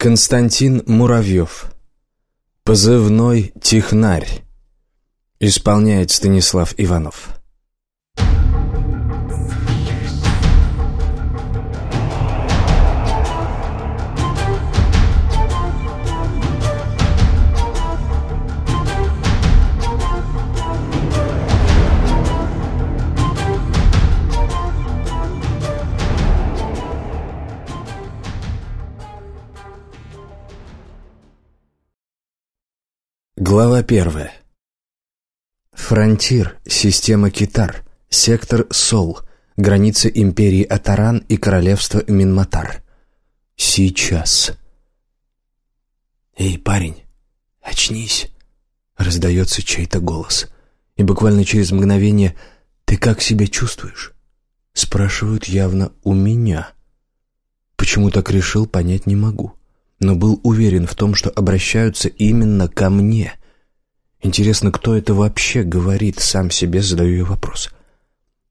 Константин Муравьев. Позывной «Технарь». Исполняет Станислав Иванов. Глава первая. Фронтир, система Китар, сектор Сол, граница империи Атаран и королевства Минматар. Сейчас. «Эй, парень, очнись!» — раздается чей-то голос. И буквально через мгновение «Ты как себя чувствуешь?» — спрашивают явно у меня. Почему так решил, понять не могу но был уверен в том, что обращаются именно ко мне. Интересно, кто это вообще говорит, сам себе задаю я вопрос.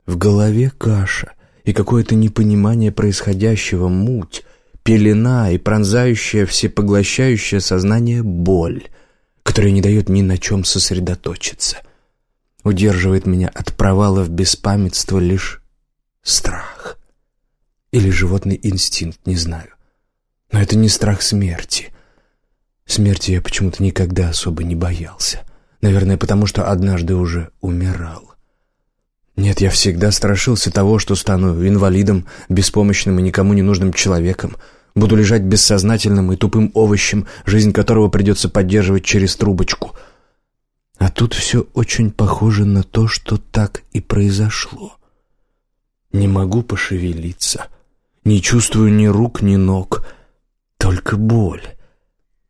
В голове каша и какое-то непонимание происходящего, муть, пелена и пронзающая, всепоглощающее сознание боль, которая не дает ни на чем сосредоточиться. Удерживает меня от провала в беспамятство лишь страх. Или животный инстинкт, не знаю. Но это не страх смерти. Смерти я почему-то никогда особо не боялся. Наверное, потому что однажды уже умирал. Нет, я всегда страшился того, что стану инвалидом, беспомощным и никому не нужным человеком. Буду лежать бессознательным и тупым овощем, жизнь которого придется поддерживать через трубочку. А тут все очень похоже на то, что так и произошло. Не могу пошевелиться, не чувствую ни рук, ни ног — только боль.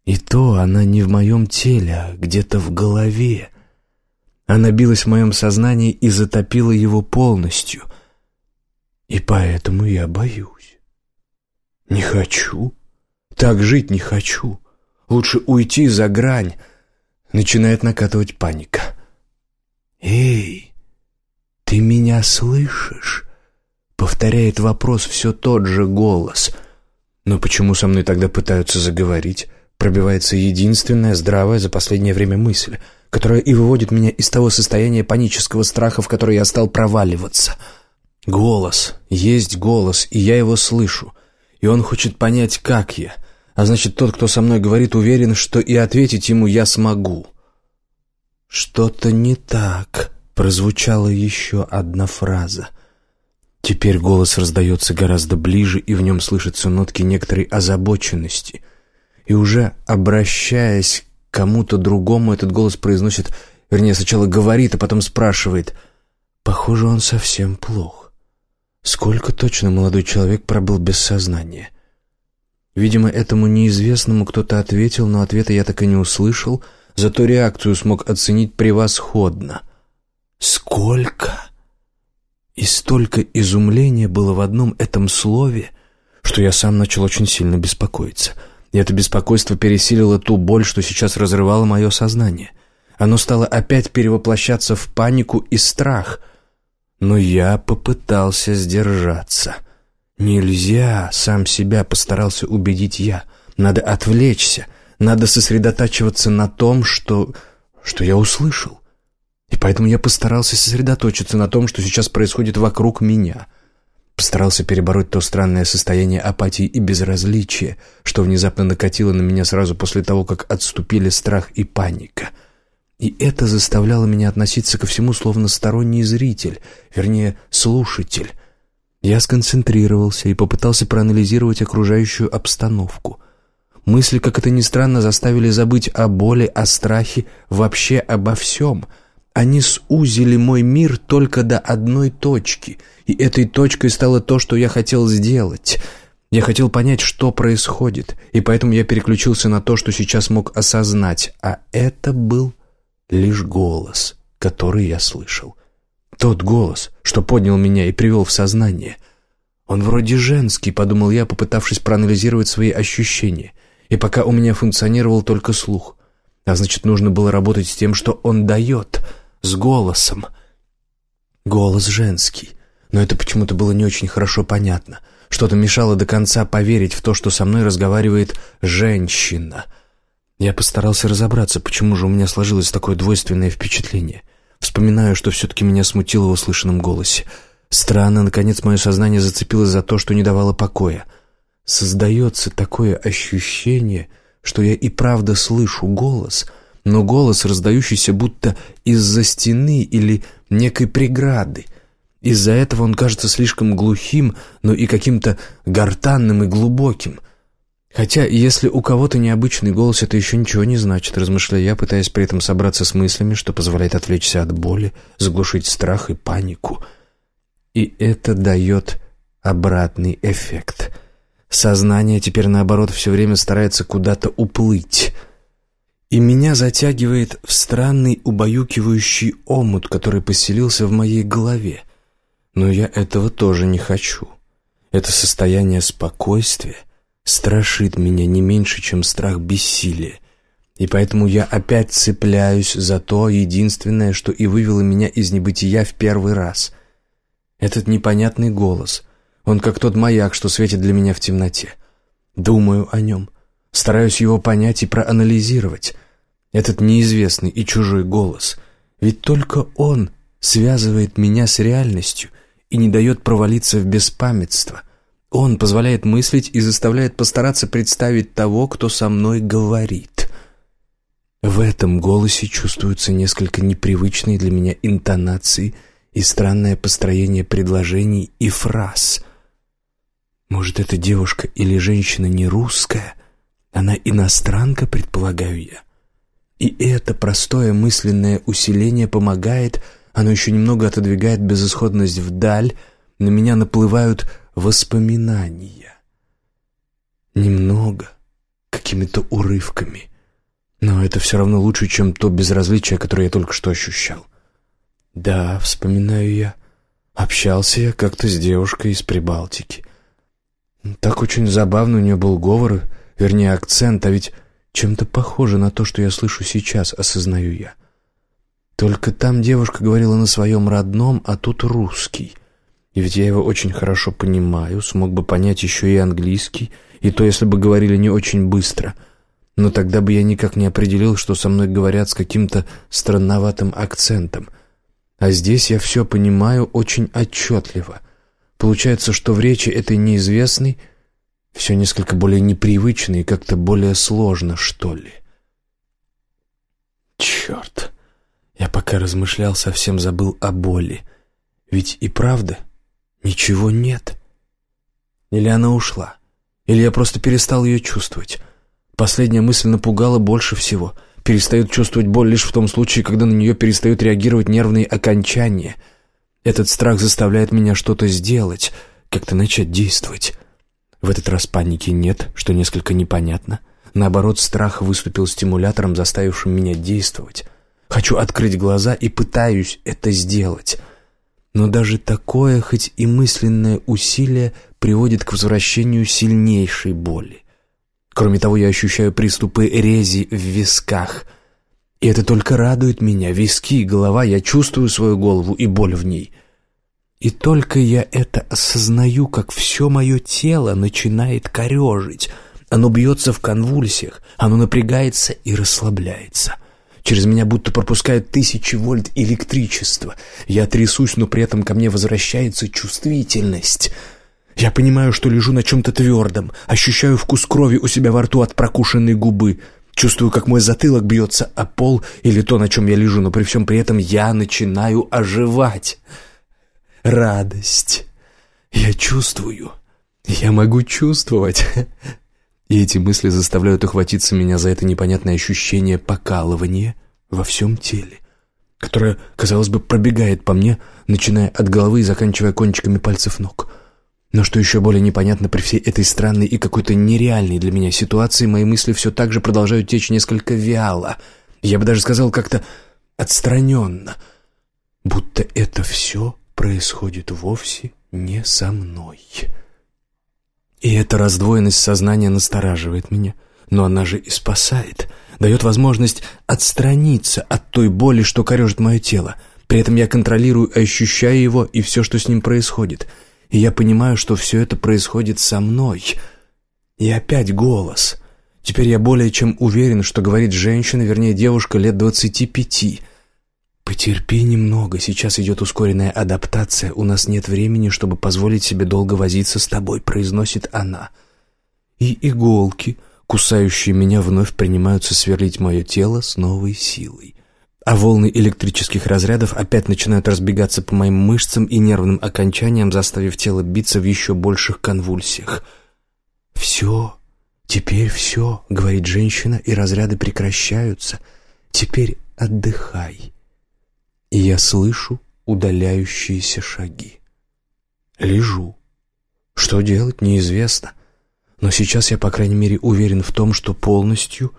И то она не в моем теле, а где-то в голове. Она билась в моем сознании и затопила его полностью. И поэтому я боюсь. Не хочу. Так жить не хочу. Лучше уйти за грань. Начинает накатывать паника. «Эй, ты меня слышишь?» Повторяет вопрос все тот же голос — но почему со мной тогда пытаются заговорить? Пробивается единственная здравая за последнее время мысль, которая и выводит меня из того состояния панического страха, в которое я стал проваливаться. Голос. Есть голос, и я его слышу. И он хочет понять, как я. А значит, тот, кто со мной говорит, уверен, что и ответить ему я смогу. «Что-то не так», — прозвучала еще одна фраза. Теперь голос раздается гораздо ближе, и в нем слышатся нотки некоторой озабоченности. И уже обращаясь к кому-то другому, этот голос произносит, вернее, сначала говорит, а потом спрашивает. Похоже, он совсем плох. Сколько точно молодой человек пробыл без сознания? Видимо, этому неизвестному кто-то ответил, но ответа я так и не услышал, зато реакцию смог оценить превосходно. «Сколько?» И столько изумления было в одном этом слове, что я сам начал очень сильно беспокоиться. И это беспокойство пересилило ту боль, что сейчас разрывало мое сознание. Оно стало опять перевоплощаться в панику и страх. Но я попытался сдержаться. Нельзя, сам себя постарался убедить я. Надо отвлечься, надо сосредотачиваться на том, что... что я услышал. И поэтому я постарался сосредоточиться на том, что сейчас происходит вокруг меня. Постарался перебороть то странное состояние апатии и безразличия, что внезапно накатило на меня сразу после того, как отступили страх и паника. И это заставляло меня относиться ко всему словно сторонний зритель, вернее, слушатель. Я сконцентрировался и попытался проанализировать окружающую обстановку. Мысли, как это ни странно, заставили забыть о боли, о страхе, вообще обо всем — они сузили мой мир только до одной точки, и этой точкой стало то, что я хотел сделать. Я хотел понять, что происходит, и поэтому я переключился на то, что сейчас мог осознать, а это был лишь голос, который я слышал. Тот голос, что поднял меня и привел в сознание. Он вроде женский, подумал я, попытавшись проанализировать свои ощущения, и пока у меня функционировал только слух. А значит, нужно было работать с тем, что он дает — с голосом. Голос женский, но это почему-то было не очень хорошо понятно. Что-то мешало до конца поверить в то, что со мной разговаривает женщина. Я постарался разобраться, почему же у меня сложилось такое двойственное впечатление. Вспоминаю, что все-таки меня смутило в услышанном голосе. Странно, наконец, мое сознание зацепилось за то, что не давало покоя. Создается такое ощущение, что я и правда слышу голос, но голос, раздающийся будто из-за стены или некой преграды. Из-за этого он кажется слишком глухим, но и каким-то гортанным и глубоким. Хотя, если у кого-то необычный голос, это еще ничего не значит, размышляя я, пытаясь при этом собраться с мыслями, что позволяет отвлечься от боли, заглушить страх и панику. И это дает обратный эффект. Сознание теперь, наоборот, все время старается куда-то уплыть — и меня затягивает в странный убаюкивающий омут, который поселился в моей голове. Но я этого тоже не хочу. Это состояние спокойствия страшит меня не меньше, чем страх бессилия. И поэтому я опять цепляюсь за то единственное, что и вывело меня из небытия в первый раз. Этот непонятный голос. Он как тот маяк, что светит для меня в темноте. Думаю о нем, Стараюсь его понять и проанализировать. Этот неизвестный и чужой голос. Ведь только он связывает меня с реальностью и не дает провалиться в беспамятство. Он позволяет мыслить и заставляет постараться представить того, кто со мной говорит. В этом голосе чувствуются несколько непривычные для меня интонации и странное построение предложений и фраз. Может, эта девушка или женщина не русская — она иностранка, предполагаю я. И это простое мысленное усиление помогает, оно еще немного отодвигает безысходность вдаль, на меня наплывают воспоминания. Немного, какими-то урывками. Но это все равно лучше, чем то безразличие, которое я только что ощущал. Да, вспоминаю я, общался я как-то с девушкой из Прибалтики. Так очень забавно у нее был говор, Вернее, акцент, а ведь чем-то похоже на то, что я слышу сейчас, осознаю я. Только там девушка говорила на своем родном, а тут русский. И ведь я его очень хорошо понимаю, смог бы понять еще и английский, и то, если бы говорили не очень быстро. Но тогда бы я никак не определил, что со мной говорят с каким-то странноватым акцентом. А здесь я все понимаю очень отчетливо. Получается, что в речи этой неизвестной – все несколько более непривычно и как-то более сложно, что ли. Черт! Я пока размышлял, совсем забыл о боли. Ведь и правда ничего нет. Или она ушла, или я просто перестал ее чувствовать. Последняя мысль напугала больше всего. Перестает чувствовать боль лишь в том случае, когда на нее перестают реагировать нервные окончания. Этот страх заставляет меня что-то сделать, как-то начать действовать. В этот раз паники нет, что несколько непонятно. Наоборот, страх выступил стимулятором, заставившим меня действовать. Хочу открыть глаза и пытаюсь это сделать. Но даже такое, хоть и мысленное усилие, приводит к возвращению сильнейшей боли. Кроме того, я ощущаю приступы рези в висках. И это только радует меня. Виски и голова, я чувствую свою голову и боль в ней — и только я это осознаю, как все мое тело начинает корежить. Оно бьется в конвульсиях, оно напрягается и расслабляется. Через меня будто пропускают тысячи вольт электричества. Я трясусь, но при этом ко мне возвращается чувствительность. Я понимаю, что лежу на чем-то твердом, ощущаю вкус крови у себя во рту от прокушенной губы. Чувствую, как мой затылок бьется о пол или то, на чем я лежу, но при всем при этом я начинаю оживать радость. Я чувствую. Я могу чувствовать. И эти мысли заставляют ухватиться меня за это непонятное ощущение покалывания во всем теле, которое, казалось бы, пробегает по мне, начиная от головы и заканчивая кончиками пальцев ног. Но что еще более непонятно при всей этой странной и какой-то нереальной для меня ситуации, мои мысли все так же продолжают течь несколько вяло. Я бы даже сказал как-то отстраненно, будто это все происходит вовсе не со мной. И эта раздвоенность сознания настораживает меня, но она же и спасает, дает возможность отстраниться от той боли, что корежит мое тело. При этом я контролирую, ощущаю его и все, что с ним происходит. И я понимаю, что все это происходит со мной. И опять голос. Теперь я более чем уверен, что говорит женщина, вернее девушка лет двадцати пяти. «Потерпи немного, сейчас идет ускоренная адаптация, у нас нет времени, чтобы позволить себе долго возиться с тобой», — произносит она. И иголки, кусающие меня, вновь принимаются сверлить мое тело с новой силой. А волны электрических разрядов опять начинают разбегаться по моим мышцам и нервным окончаниям, заставив тело биться в еще больших конвульсиях. «Все, теперь все», — говорит женщина, и разряды прекращаются. «Теперь отдыхай» и я слышу удаляющиеся шаги. Лежу. Что делать, неизвестно. Но сейчас я, по крайней мере, уверен в том, что полностью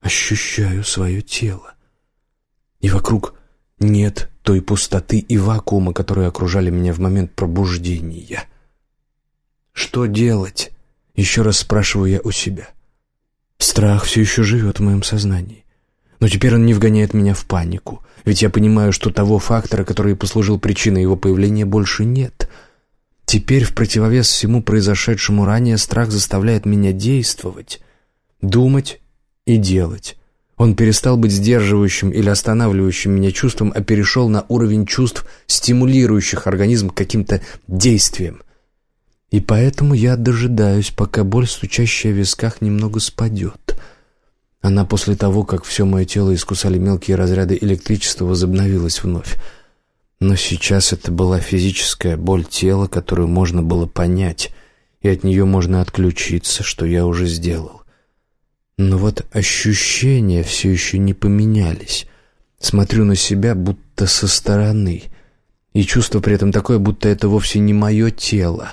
ощущаю свое тело. И вокруг нет той пустоты и вакуума, которые окружали меня в момент пробуждения. Что делать? Еще раз спрашиваю я у себя. Страх все еще живет в моем сознании. Но теперь он не вгоняет меня в панику, ведь я понимаю, что того фактора, который послужил причиной его появления, больше нет. Теперь, в противовес всему произошедшему ранее, страх заставляет меня действовать, думать и делать. Он перестал быть сдерживающим или останавливающим меня чувством, а перешел на уровень чувств, стимулирующих организм каким-то действиям. И поэтому я дожидаюсь, пока боль, стучащая в висках, немного спадет — она после того, как все мое тело искусали мелкие разряды электричества, возобновилась вновь. Но сейчас это была физическая боль тела, которую можно было понять, и от нее можно отключиться, что я уже сделал. Но вот ощущения все еще не поменялись. Смотрю на себя будто со стороны, и чувство при этом такое, будто это вовсе не мое тело.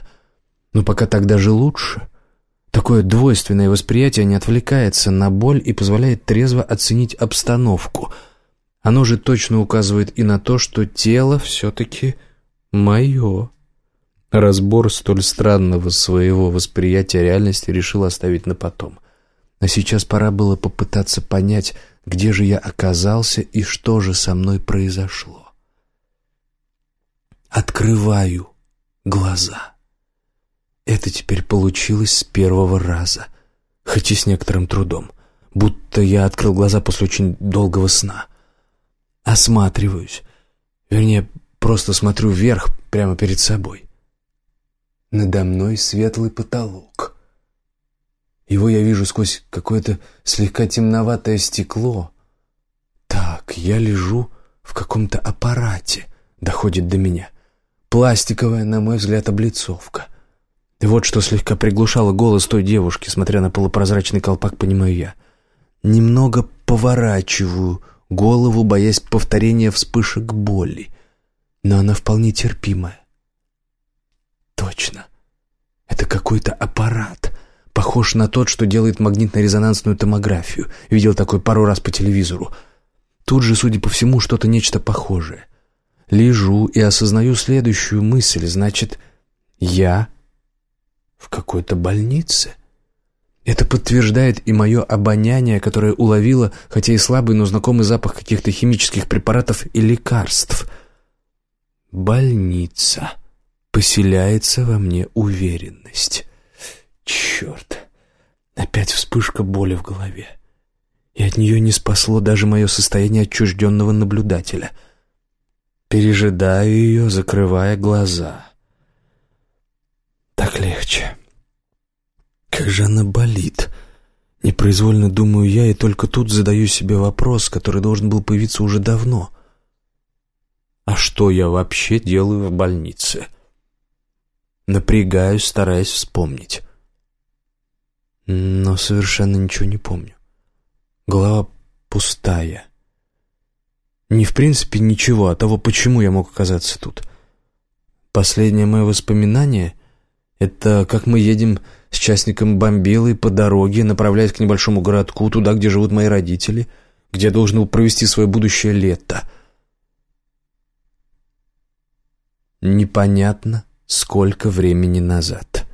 Но пока так даже лучше — Такое двойственное восприятие не отвлекается на боль и позволяет трезво оценить обстановку. Оно же точно указывает и на то, что тело все-таки мое. Разбор столь странного своего восприятия реальности решил оставить на потом. А сейчас пора было попытаться понять, где же я оказался и что же со мной произошло. Открываю глаза. Это теперь получилось с первого раза, хоть и с некоторым трудом, будто я открыл глаза после очень долгого сна. Осматриваюсь, вернее, просто смотрю вверх, прямо перед собой. Надо мной светлый потолок. Его я вижу сквозь какое-то слегка темноватое стекло. Так, я лежу в каком-то аппарате, доходит до меня. Пластиковая, на мой взгляд, облицовка — вот что слегка приглушало голос той девушки, смотря на полупрозрачный колпак, понимаю я. Немного поворачиваю голову, боясь повторения вспышек боли. Но она вполне терпимая. Точно. Это какой-то аппарат. Похож на тот, что делает магнитно-резонансную томографию. Видел такой пару раз по телевизору. Тут же, судя по всему, что-то нечто похожее. Лежу и осознаю следующую мысль. Значит, я в какой-то больнице. Это подтверждает и мое обоняние, которое уловило, хотя и слабый, но знакомый запах каких-то химических препаратов и лекарств. Больница. Поселяется во мне уверенность. Черт. Опять вспышка боли в голове. И от нее не спасло даже мое состояние отчужденного наблюдателя. Пережидаю ее, закрывая глаза. Так легче. Как же она болит. Непроизвольно думаю я, и только тут задаю себе вопрос, который должен был появиться уже давно. А что я вообще делаю в больнице? Напрягаюсь, стараясь вспомнить. Но совершенно ничего не помню. Голова пустая. Не в принципе ничего, а того, почему я мог оказаться тут. Последнее мое воспоминание — это как мы едем с частником Бомбилой по дороге, направляясь к небольшому городку, туда, где живут мои родители, где я должен был провести свое будущее лето. Непонятно, сколько времени назад.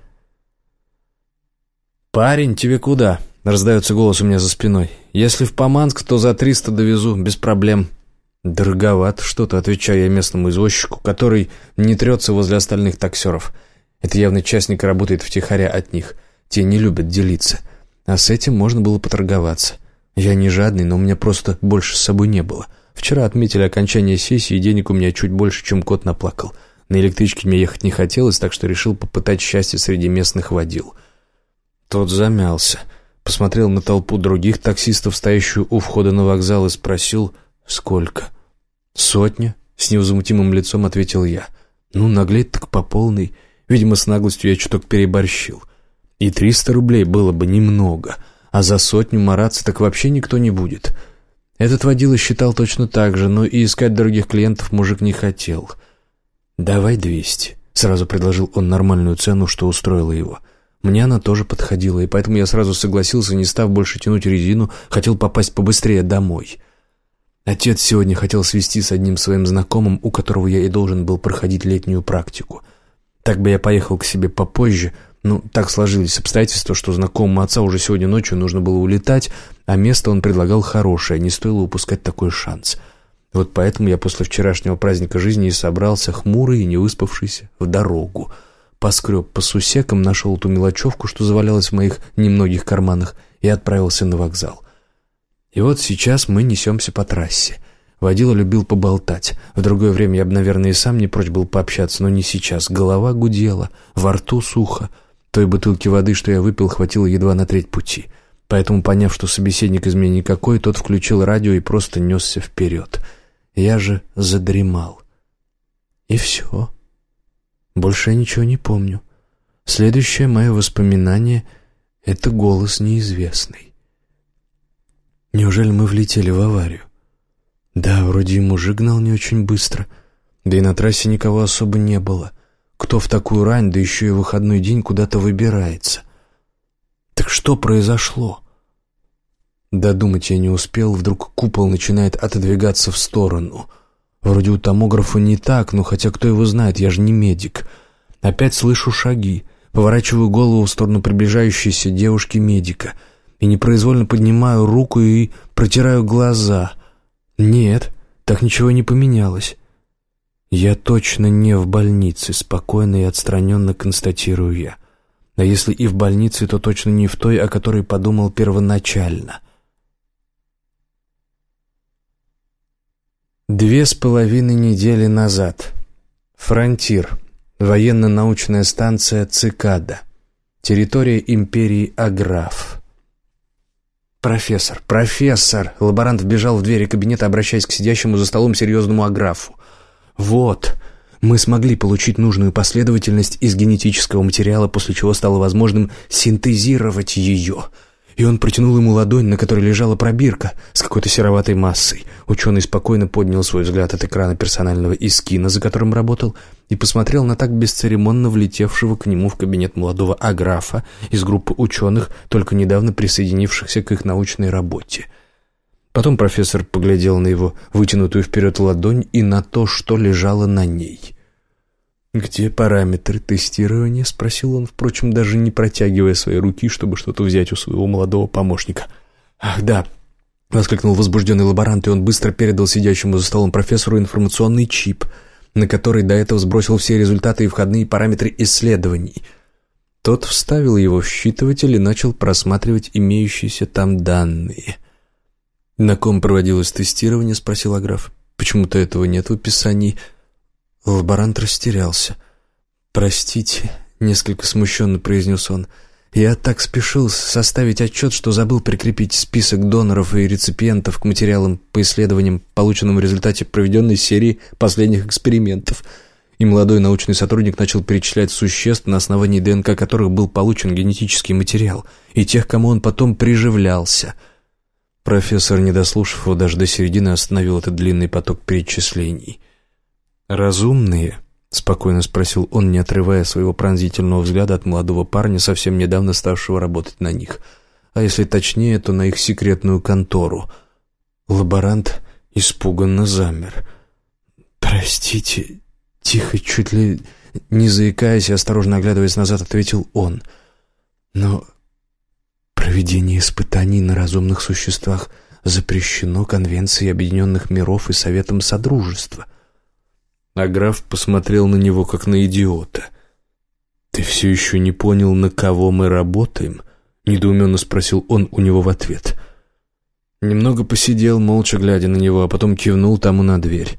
«Парень, тебе куда?» — раздается голос у меня за спиной. «Если в Поманск, то за триста довезу, без проблем». «Дороговато что-то», — отвечаю я местному извозчику, который не трется возле остальных таксеров. Это явно частник работает втихаря от них. Те не любят делиться. А с этим можно было поторговаться. Я не жадный, но у меня просто больше с собой не было. Вчера отметили окончание сессии, и денег у меня чуть больше, чем кот наплакал. На электричке мне ехать не хотелось, так что решил попытать счастье среди местных водил. Тот замялся, посмотрел на толпу других таксистов, стоящую у входа на вокзал, и спросил, сколько. «Сотня?» — с невозмутимым лицом ответил я. «Ну, наглеть так по полной. Видимо, с наглостью я чуток переборщил. И триста рублей было бы немного, а за сотню мараться так вообще никто не будет». Этот водила считал точно так же, но и искать других клиентов мужик не хотел. «Давай двести», — сразу предложил он нормальную цену, что устроило его. Мне она тоже подходила, и поэтому я сразу согласился, не став больше тянуть резину, хотел попасть побыстрее домой. Отец сегодня хотел свести с одним своим знакомым, у которого я и должен был проходить летнюю практику. Так бы я поехал к себе попозже, ну, так сложились обстоятельства, что знакомому отца уже сегодня ночью нужно было улетать, а место он предлагал хорошее, не стоило упускать такой шанс. Вот поэтому я после вчерашнего праздника жизни и собрался, хмурый и не выспавшийся, в дорогу. Поскреб по сусекам, нашел ту мелочевку, что завалялась в моих немногих карманах, и отправился на вокзал. И вот сейчас мы несемся по трассе. Водила любил поболтать. В другое время я бы, наверное, и сам не прочь был пообщаться, но не сейчас. Голова гудела, во рту сухо, той бутылки воды, что я выпил, хватило едва на треть пути. Поэтому, поняв, что собеседник из меня никакой, тот включил радио и просто несся вперед. Я же задремал. И все. Больше я ничего не помню. Следующее мое воспоминание — это голос неизвестный. Неужели мы влетели в аварию? Да, вроде и мужик гнал не очень быстро, да и на трассе никого особо не было — кто в такую рань, да еще и выходной день куда-то выбирается? Так что произошло? Додумать я не успел, вдруг купол начинает отодвигаться в сторону. Вроде у томографа не так, но хотя кто его знает, я же не медик. Опять слышу шаги, поворачиваю голову в сторону приближающейся девушки-медика и непроизвольно поднимаю руку и протираю глаза. Нет, так ничего не поменялось. «Я точно не в больнице», — спокойно и отстраненно констатирую я. А если и в больнице, то точно не в той, о которой подумал первоначально. Две с половиной недели назад. Фронтир. Военно-научная станция «Цикада». Территория империи Аграф. «Профессор! Профессор!» Лаборант вбежал в двери кабинета, обращаясь к сидящему за столом серьезному Аграфу. Вот, мы смогли получить нужную последовательность из генетического материала, после чего стало возможным синтезировать ее. И он протянул ему ладонь, на которой лежала пробирка с какой-то сероватой массой. Ученый спокойно поднял свой взгляд от экрана персонального искина, за которым работал, и посмотрел на так бесцеремонно влетевшего к нему в кабинет молодого аграфа из группы ученых, только недавно присоединившихся к их научной работе — Потом профессор поглядел на его вытянутую вперед ладонь и на то, что лежало на ней. «Где параметры тестирования?» — спросил он, впрочем, даже не протягивая свои руки, чтобы что-то взять у своего молодого помощника. «Ах, да!» — воскликнул возбужденный лаборант, и он быстро передал сидящему за столом профессору информационный чип, на который до этого сбросил все результаты и входные параметры исследований. Тот вставил его в считыватель и начал просматривать имеющиеся там данные — «На ком проводилось тестирование?» — спросил граф. «Почему-то этого нет в описании». Лаборант растерялся. «Простите», — несколько смущенно произнес он. «Я так спешил составить отчет, что забыл прикрепить список доноров и реципиентов к материалам по исследованиям, полученным в результате проведенной серии последних экспериментов». И молодой научный сотрудник начал перечислять существ, на основании ДНК которых был получен генетический материал, и тех, кому он потом приживлялся — Профессор, не дослушав его даже до середины, остановил этот длинный поток перечислений. «Разумные?» — спокойно спросил он, не отрывая своего пронзительного взгляда от молодого парня, совсем недавно ставшего работать на них. А если точнее, то на их секретную контору. Лаборант испуганно замер. «Простите...» — тихо, чуть ли не заикаясь и осторожно оглядываясь назад, ответил он. «Но Проведение испытаний на разумных существах запрещено Конвенцией Объединенных Миров и Советом Содружества. А граф посмотрел на него, как на идиота. «Ты все еще не понял, на кого мы работаем?» — недоуменно спросил он у него в ответ. Немного посидел, молча глядя на него, а потом кивнул тому на дверь.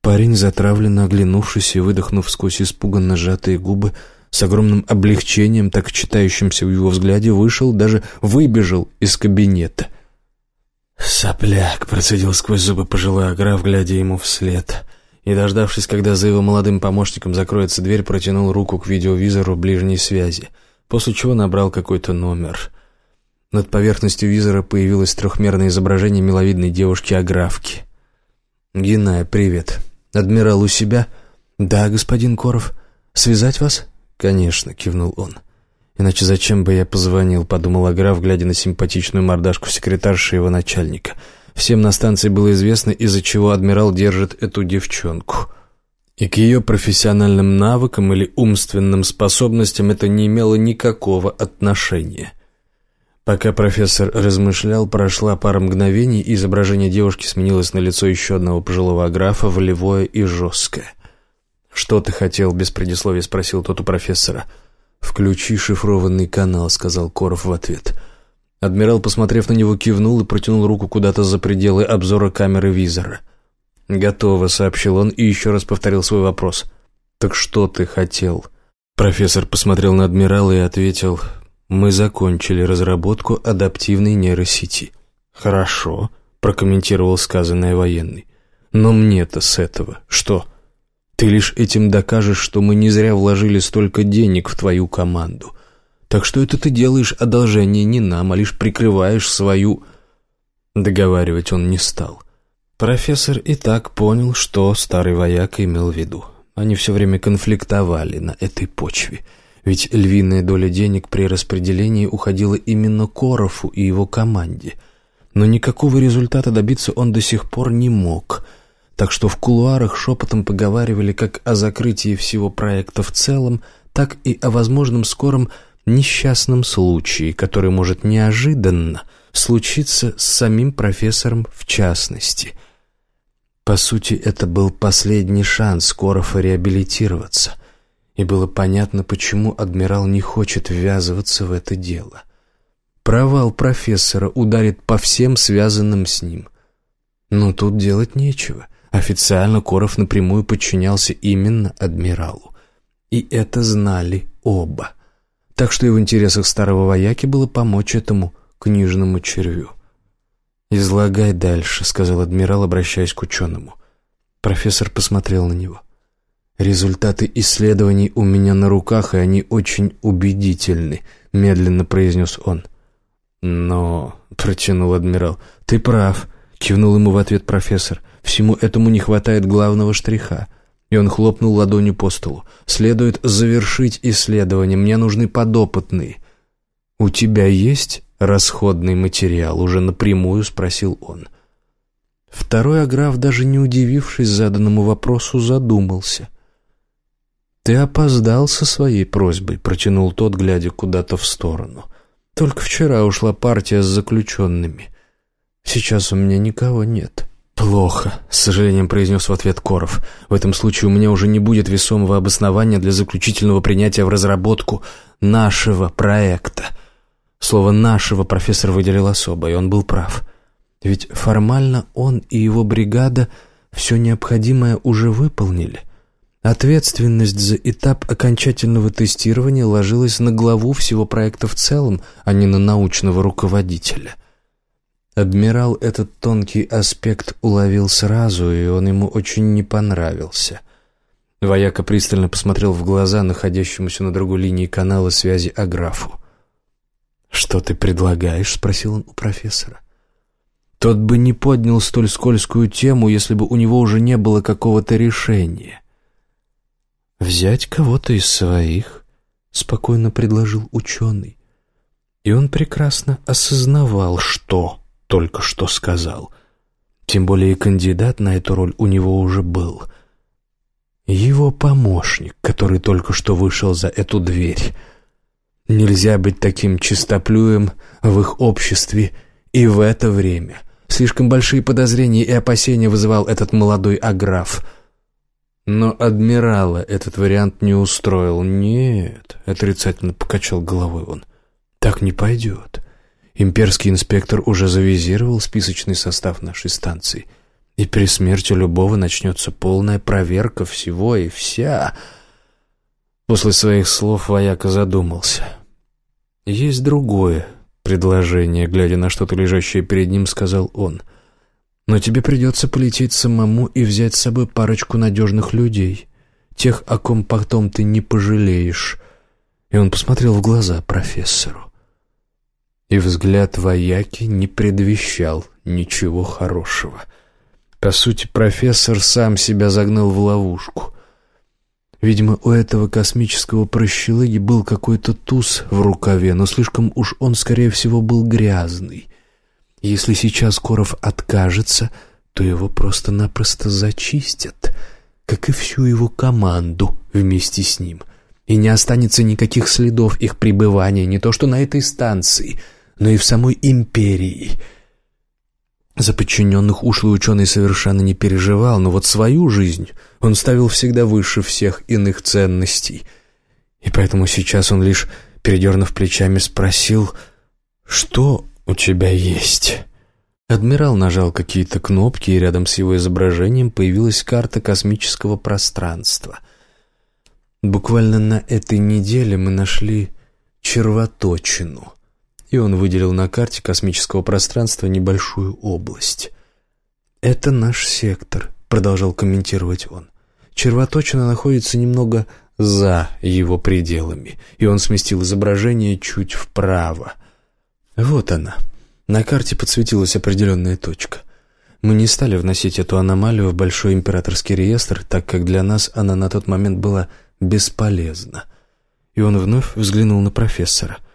Парень, затравленно оглянувшись и выдохнув сквозь испуганно сжатые губы, с огромным облегчением, так читающимся в его взгляде, вышел, даже выбежал из кабинета. «Сопляк!» — процедил сквозь зубы пожилой граф, глядя ему вслед. И, дождавшись, когда за его молодым помощником закроется дверь, протянул руку к видеовизору ближней связи, после чего набрал какой-то номер. Над поверхностью визора появилось трехмерное изображение миловидной девушки-аграфки. «Геная, привет. Адмирал у себя?» «Да, господин Коров. Связать вас?» «Конечно», — кивнул он. «Иначе зачем бы я позвонил?» — подумал Аграф, глядя на симпатичную мордашку секретарши его начальника. Всем на станции было известно, из-за чего адмирал держит эту девчонку. И к ее профессиональным навыкам или умственным способностям это не имело никакого отношения. Пока профессор размышлял, прошла пара мгновений, и изображение девушки сменилось на лицо еще одного пожилого аграфа, волевое и жесткое. «Что ты хотел?» — без предисловия спросил тот у профессора. «Включи шифрованный канал», — сказал Коров в ответ. Адмирал, посмотрев на него, кивнул и протянул руку куда-то за пределы обзора камеры визора. «Готово», — сообщил он и еще раз повторил свой вопрос. «Так что ты хотел?» Профессор посмотрел на адмирала и ответил, «Мы закончили разработку адаптивной нейросети». «Хорошо», — прокомментировал сказанное военный. «Но мне-то с этого что?» Ты лишь этим докажешь, что мы не зря вложили столько денег в твою команду. Так что это ты делаешь одолжение не нам, а лишь прикрываешь свою...» Договаривать он не стал. Профессор и так понял, что старый вояка имел в виду. Они все время конфликтовали на этой почве. Ведь львиная доля денег при распределении уходила именно Корову и его команде. Но никакого результата добиться он до сих пор не мог — так что в кулуарах шепотом поговаривали как о закрытии всего проекта в целом, так и о возможном скором несчастном случае, который может неожиданно случиться с самим профессором в частности. По сути, это был последний шанс Корова реабилитироваться, и было понятно, почему адмирал не хочет ввязываться в это дело. Провал профессора ударит по всем связанным с ним. Но тут делать нечего. Официально Коров напрямую подчинялся именно адмиралу. И это знали оба. Так что и в интересах старого вояки было помочь этому книжному червю. «Излагай дальше», — сказал адмирал, обращаясь к ученому. Профессор посмотрел на него. «Результаты исследований у меня на руках, и они очень убедительны», — медленно произнес он. «Но...» — протянул адмирал. «Ты прав», — кивнул ему в ответ профессор. Всему этому не хватает главного штриха. И он хлопнул ладонью по столу. «Следует завершить исследование. Мне нужны подопытные». «У тебя есть расходный материал?» Уже напрямую спросил он. Второй аграф, даже не удивившись заданному вопросу, задумался. «Ты опоздал со своей просьбой», — протянул тот, глядя куда-то в сторону. «Только вчера ушла партия с заключенными. Сейчас у меня никого нет». «Плохо», — с сожалением произнес в ответ Коров. «В этом случае у меня уже не будет весомого обоснования для заключительного принятия в разработку нашего проекта». Слово «нашего» профессор выделил особо, и он был прав. Ведь формально он и его бригада все необходимое уже выполнили. Ответственность за этап окончательного тестирования ложилась на главу всего проекта в целом, а не на научного руководителя. Адмирал этот тонкий аспект уловил сразу, и он ему очень не понравился. Вояка пристально посмотрел в глаза находящемуся на другой линии канала связи Аграфу. «Что ты предлагаешь?» — спросил он у профессора. Тот бы не поднял столь скользкую тему, если бы у него уже не было какого-то решения. «Взять кого-то из своих», — спокойно предложил ученый. И он прекрасно осознавал, что только что сказал. Тем более кандидат на эту роль у него уже был. Его помощник, который только что вышел за эту дверь. Нельзя быть таким чистоплюем в их обществе И в это время слишком большие подозрения и опасения вызывал этот молодой аграф. Но адмирала этот вариант не устроил. «Нет», — отрицательно покачал головой он, — «так не пойдет». Имперский инспектор уже завизировал списочный состав нашей станции, и при смерти любого начнется полная проверка всего и вся. После своих слов вояка задумался. «Есть другое предложение», — глядя на что-то лежащее перед ним, сказал он. «Но тебе придется полететь самому и взять с собой парочку надежных людей, тех, о ком потом ты не пожалеешь». И он посмотрел в глаза профессору и взгляд вояки не предвещал ничего хорошего. По сути, профессор сам себя загнал в ловушку. Видимо, у этого космического прощелыги был какой-то туз в рукаве, но слишком уж он, скорее всего, был грязный. Если сейчас Коров откажется, то его просто-напросто зачистят, как и всю его команду вместе с ним. И не останется никаких следов их пребывания, не то что на этой станции — но и в самой империи. За подчиненных ушлый ученый совершенно не переживал, но вот свою жизнь он ставил всегда выше всех иных ценностей. И поэтому сейчас он лишь, передернув плечами, спросил, «Что у тебя есть?» Адмирал нажал какие-то кнопки, и рядом с его изображением появилась карта космического пространства. Буквально на этой неделе мы нашли червоточину — и он выделил на карте космического пространства небольшую область. «Это наш сектор», — продолжал комментировать он. «Червоточина находится немного за его пределами, и он сместил изображение чуть вправо. Вот она. На карте подсветилась определенная точка. Мы не стали вносить эту аномалию в Большой Императорский реестр, так как для нас она на тот момент была бесполезна». И он вновь взглянул на профессора —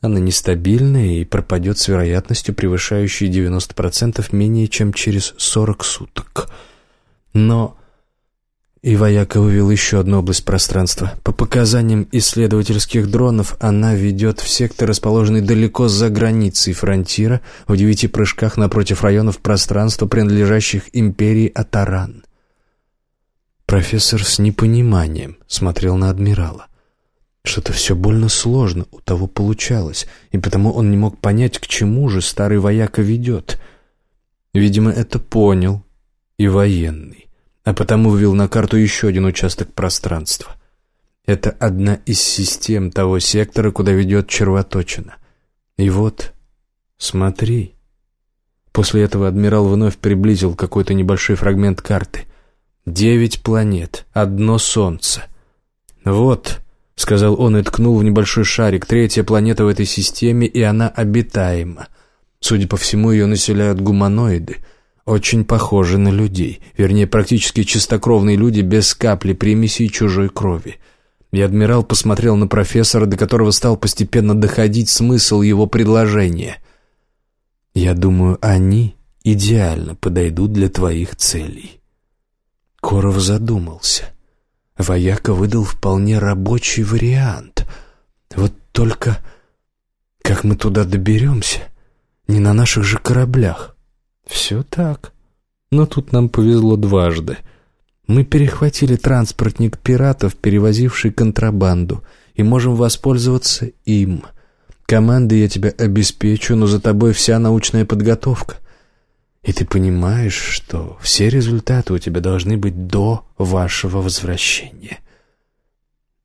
она нестабильная и пропадет с вероятностью, превышающей 90% менее чем через 40 суток. Но... И вояка вывел еще одну область пространства. По показаниям исследовательских дронов, она ведет в сектор, расположенный далеко за границей фронтира, в девяти прыжках напротив районов пространства, принадлежащих империи Атаран. Профессор с непониманием смотрел на адмирала. Что-то все больно сложно у того получалось, и потому он не мог понять, к чему же старый вояка ведет. Видимо, это понял и военный, а потому ввел на карту еще один участок пространства. Это одна из систем того сектора, куда ведет червоточина. И вот, смотри. После этого адмирал вновь приблизил какой-то небольшой фрагмент карты. Девять планет, одно солнце. Вот — сказал он и ткнул в небольшой шарик. «Третья планета в этой системе, и она обитаема. Судя по всему, ее населяют гуманоиды, очень похожи на людей, вернее, практически чистокровные люди без капли примесей чужой крови». И адмирал посмотрел на профессора, до которого стал постепенно доходить смысл его предложения. «Я думаю, они идеально подойдут для твоих целей». Коров задумался — Вояка выдал вполне рабочий вариант. Вот только как мы туда доберемся? Не на наших же кораблях. Все так. Но тут нам повезло дважды. Мы перехватили транспортник пиратов, перевозивший контрабанду, и можем воспользоваться им. Команды я тебя обеспечу, но за тобой вся научная подготовка — и ты понимаешь, что все результаты у тебя должны быть до вашего возвращения.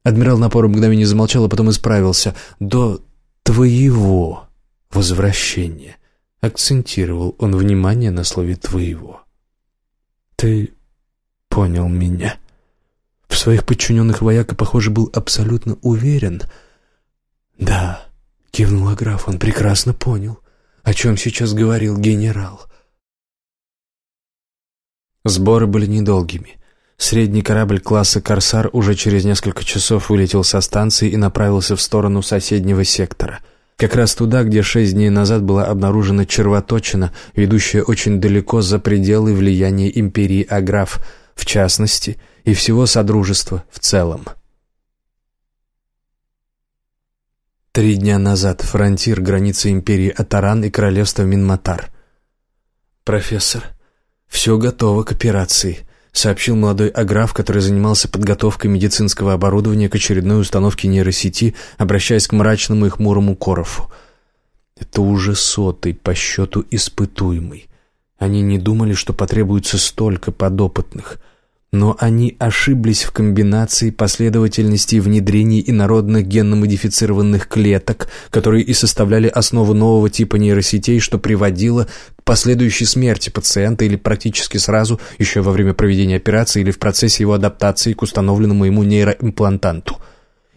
Адмирал на пару мгновений замолчал, а потом исправился. До твоего возвращения. Акцентировал он внимание на слове «твоего». Ты понял меня. В своих подчиненных вояка, похоже, был абсолютно уверен. Да, кивнул граф, он прекрасно понял, о чем сейчас говорил генерал. Сборы были недолгими. Средний корабль класса «Корсар» уже через несколько часов вылетел со станции и направился в сторону соседнего сектора. Как раз туда, где шесть дней назад была обнаружена червоточина, ведущая очень далеко за пределы влияния империи Аграф, в частности, и всего Содружества в целом. Три дня назад. Фронтир, граница империи Атаран и королевства Минматар. «Профессор, все готово к операции», — сообщил молодой аграф, который занимался подготовкой медицинского оборудования к очередной установке нейросети, обращаясь к мрачному и хмурому Корову. Это уже сотый по счету испытуемый. Они не думали, что потребуется столько подопытных — но они ошиблись в комбинации последовательности внедрений инородных генно-модифицированных клеток, которые и составляли основу нового типа нейросетей, что приводило к последующей смерти пациента или практически сразу, еще во время проведения операции или в процессе его адаптации к установленному ему нейроимплантанту.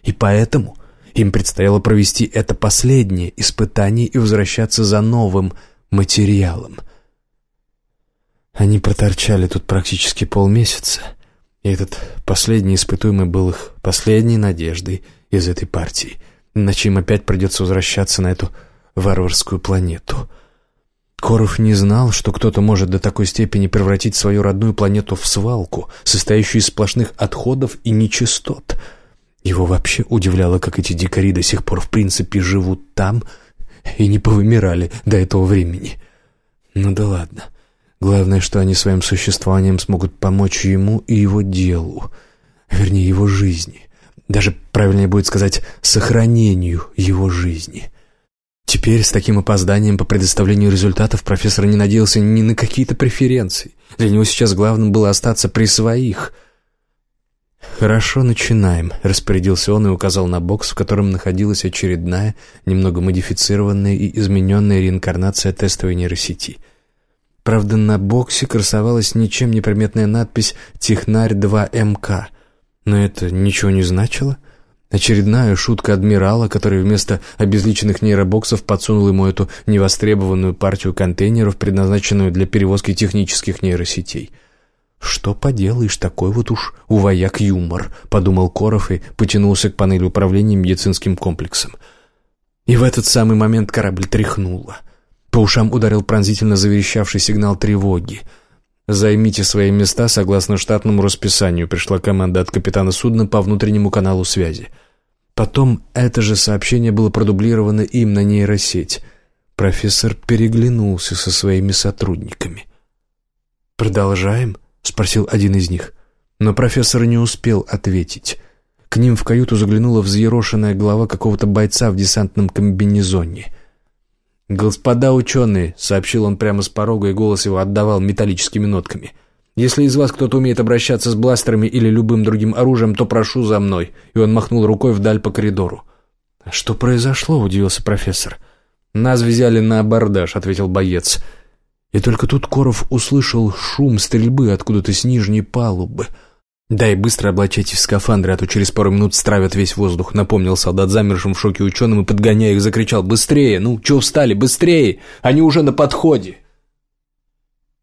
И поэтому им предстояло провести это последнее испытание и возвращаться за новым материалом – они проторчали тут практически полмесяца, и этот последний испытуемый был их последней надеждой из этой партии, иначе им опять придется возвращаться на эту варварскую планету. Коров не знал, что кто-то может до такой степени превратить свою родную планету в свалку, состоящую из сплошных отходов и нечистот. Его вообще удивляло, как эти дикари до сих пор в принципе живут там и не повымирали до этого времени. Ну да ладно. — Главное, что они своим существованием смогут помочь ему и его делу, вернее, его жизни. Даже правильнее будет сказать «сохранению его жизни». Теперь с таким опозданием по предоставлению результатов профессор не надеялся ни на какие-то преференции. Для него сейчас главным было остаться при своих. «Хорошо, начинаем», — распорядился он и указал на бокс, в котором находилась очередная, немного модифицированная и измененная реинкарнация тестовой нейросети — Правда, на боксе красовалась ничем не приметная надпись «Технарь 2МК». Но это ничего не значило. Очередная шутка адмирала, который вместо обезличенных нейробоксов подсунул ему эту невостребованную партию контейнеров, предназначенную для перевозки технических нейросетей. «Что поделаешь, такой вот уж у вояк юмор», — подумал Коров и потянулся к панели управления медицинским комплексом. И в этот самый момент корабль тряхнуло — по ушам ударил пронзительно заверещавший сигнал тревоги. «Займите свои места согласно штатному расписанию», пришла команда от капитана судна по внутреннему каналу связи. Потом это же сообщение было продублировано им на нейросеть. Профессор переглянулся со своими сотрудниками. «Продолжаем?» — спросил один из них. Но профессор не успел ответить. К ним в каюту заглянула взъерошенная голова какого-то бойца в десантном комбинезоне. «Господа ученые», — сообщил он прямо с порога, и голос его отдавал металлическими нотками. «Если из вас кто-то умеет обращаться с бластерами или любым другим оружием, то прошу за мной». И он махнул рукой вдаль по коридору. «А «Что произошло?» — удивился профессор. «Нас взяли на абордаж», — ответил боец. И только тут Коров услышал шум стрельбы откуда-то с нижней палубы — «Да и быстро облачайтесь в скафандры, а то через пару минут стравят весь воздух», — напомнил солдат замершим в шоке ученым и, подгоняя их, закричал «Быстрее! Ну, чего встали? Быстрее! Они уже на подходе!»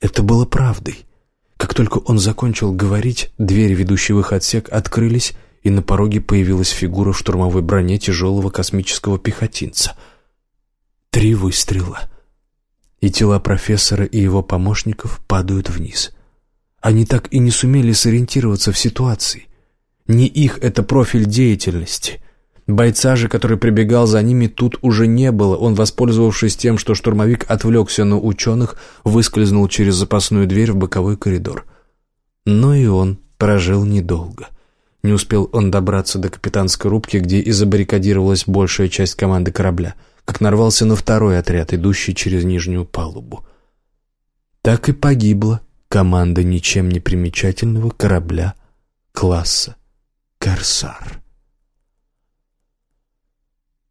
Это было правдой. Как только он закончил говорить, двери, ведущие в их отсек, открылись, и на пороге появилась фигура в штурмовой броне тяжелого космического пехотинца. Три выстрела. И тела профессора и его помощников падают вниз. Они так и не сумели сориентироваться в ситуации. Не их это профиль деятельности. Бойца же, который прибегал за ними, тут уже не было. Он, воспользовавшись тем, что штурмовик отвлекся на ученых, выскользнул через запасную дверь в боковой коридор. Но и он прожил недолго. Не успел он добраться до капитанской рубки, где и забаррикадировалась большая часть команды корабля, как нарвался на второй отряд, идущий через нижнюю палубу. Так и погибло команда ничем не примечательного корабля класса «Корсар».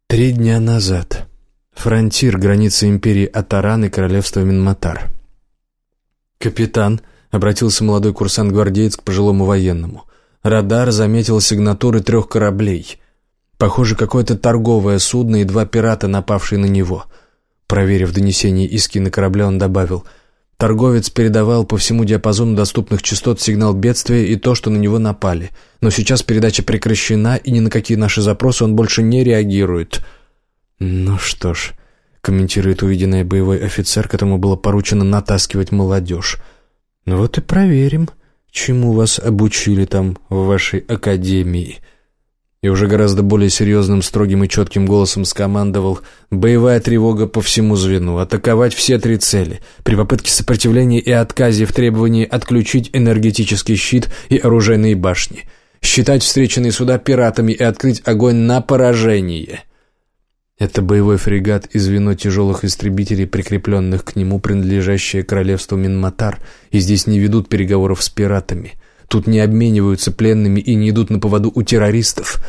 Три дня назад. Фронтир, граница империи Атаран и королевства Минматар. «Капитан», — обратился молодой курсант-гвардеец к пожилому военному, — «радар заметил сигнатуры трех кораблей. Похоже, какое-то торговое судно и два пирата, напавшие на него». Проверив донесение из кинокорабля, он добавил — Торговец передавал по всему диапазону доступных частот сигнал бедствия и то, что на него напали. Но сейчас передача прекращена, и ни на какие наши запросы он больше не реагирует. «Ну что ж», — комментирует увиденный боевой офицер, которому было поручено натаскивать молодежь. «Ну вот и проверим, чему вас обучили там в вашей академии». И уже гораздо более серьезным, строгим и четким голосом скомандовал «Боевая тревога по всему звену, атаковать все три цели, при попытке сопротивления и отказе в требовании отключить энергетический щит и оружейные башни, считать встреченные суда пиратами и открыть огонь на поражение». Это боевой фрегат и звено тяжелых истребителей, прикрепленных к нему, принадлежащее королевству Минматар, и здесь не ведут переговоров с пиратами – Тут не обмениваются пленными и не идут на поводу у террористов.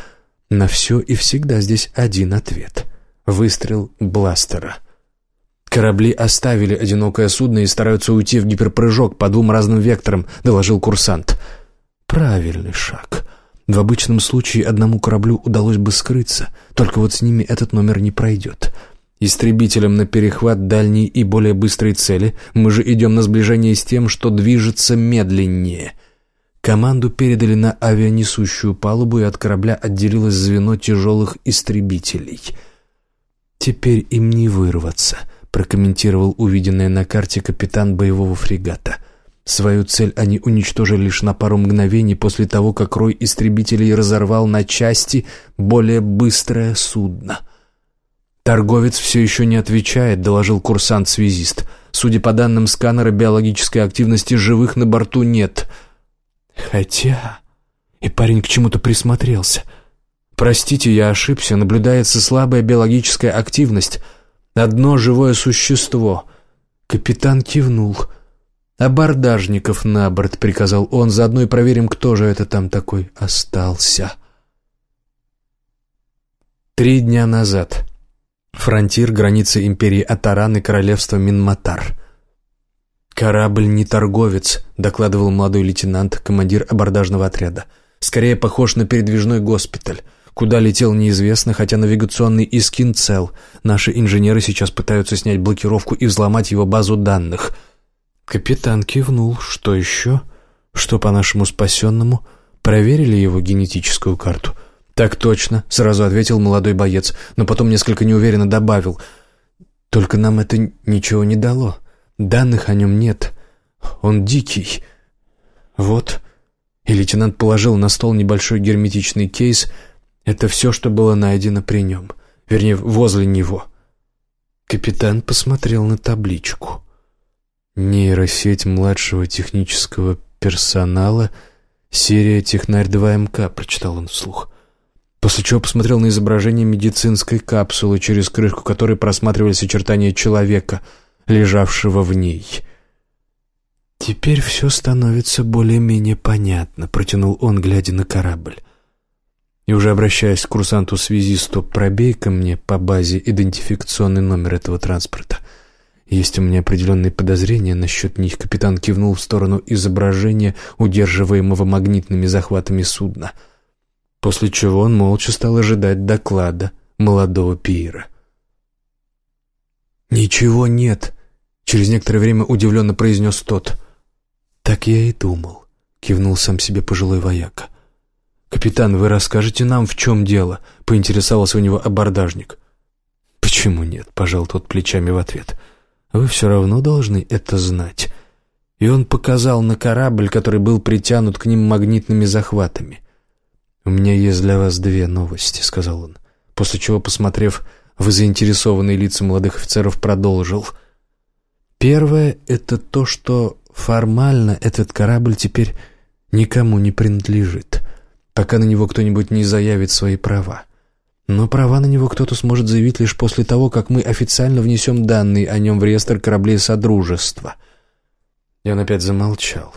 На все и всегда здесь один ответ. Выстрел бластера. «Корабли оставили одинокое судно и стараются уйти в гиперпрыжок по двум разным векторам», — доложил курсант. «Правильный шаг. В обычном случае одному кораблю удалось бы скрыться, только вот с ними этот номер не пройдет». Истребителям на перехват дальней и более быстрой цели мы же идем на сближение с тем, что движется медленнее — Команду передали на авианесущую палубу, и от корабля отделилось звено тяжелых истребителей. «Теперь им не вырваться», — прокомментировал увиденное на карте капитан боевого фрегата. Свою цель они уничтожили лишь на пару мгновений после того, как рой истребителей разорвал на части более быстрое судно. «Торговец все еще не отвечает», — доложил курсант-связист. «Судя по данным сканера, биологической активности живых на борту нет». Хотя... И парень к чему-то присмотрелся. Простите, я ошибся, наблюдается слабая биологическая активность. Одно живое существо. Капитан кивнул. «Абордажников на борт», — приказал он, «заодно и проверим, кто же это там такой остался». Три дня назад. Фронтир, границы империи Атаран и королевства Минматар. «Корабль не торговец», — докладывал молодой лейтенант, командир абордажного отряда. «Скорее похож на передвижной госпиталь. Куда летел неизвестно, хотя навигационный Искин цел. Наши инженеры сейчас пытаются снять блокировку и взломать его базу данных». Капитан кивнул. «Что еще? Что по нашему спасенному? Проверили его генетическую карту?» «Так точно», — сразу ответил молодой боец, но потом несколько неуверенно добавил. «Только нам это ничего не дало». Данных о нем нет. Он дикий. Вот. И лейтенант положил на стол небольшой герметичный кейс. Это все, что было найдено при нем. Вернее, возле него. Капитан посмотрел на табличку. Нейросеть младшего технического персонала, серия «Технарь-2МК», прочитал он вслух. После чего посмотрел на изображение медицинской капсулы, через крышку которой просматривались очертания человека — лежавшего в ней. «Теперь все становится более-менее понятно», — протянул он, глядя на корабль. И уже обращаясь к курсанту-связисту, пробей-ка мне по базе идентификационный номер этого транспорта. Есть у меня определенные подозрения насчет них. Капитан кивнул в сторону изображения, удерживаемого магнитными захватами судна. После чего он молча стал ожидать доклада молодого пира. «Ничего нет», Через некоторое время удивленно произнес тот. «Так я и думал», — кивнул сам себе пожилой вояка. «Капитан, вы расскажете нам, в чем дело?» — поинтересовался у него абордажник. «Почему нет?» — пожал тот плечами в ответ. «Вы все равно должны это знать». И он показал на корабль, который был притянут к ним магнитными захватами. «У меня есть для вас две новости», — сказал он, после чего, посмотрев в заинтересованные лица молодых офицеров, продолжил — Первое — это то, что формально этот корабль теперь никому не принадлежит, пока на него кто-нибудь не заявит свои права. Но права на него кто-то сможет заявить лишь после того, как мы официально внесем данные о нем в реестр кораблей Содружества. И он опять замолчал.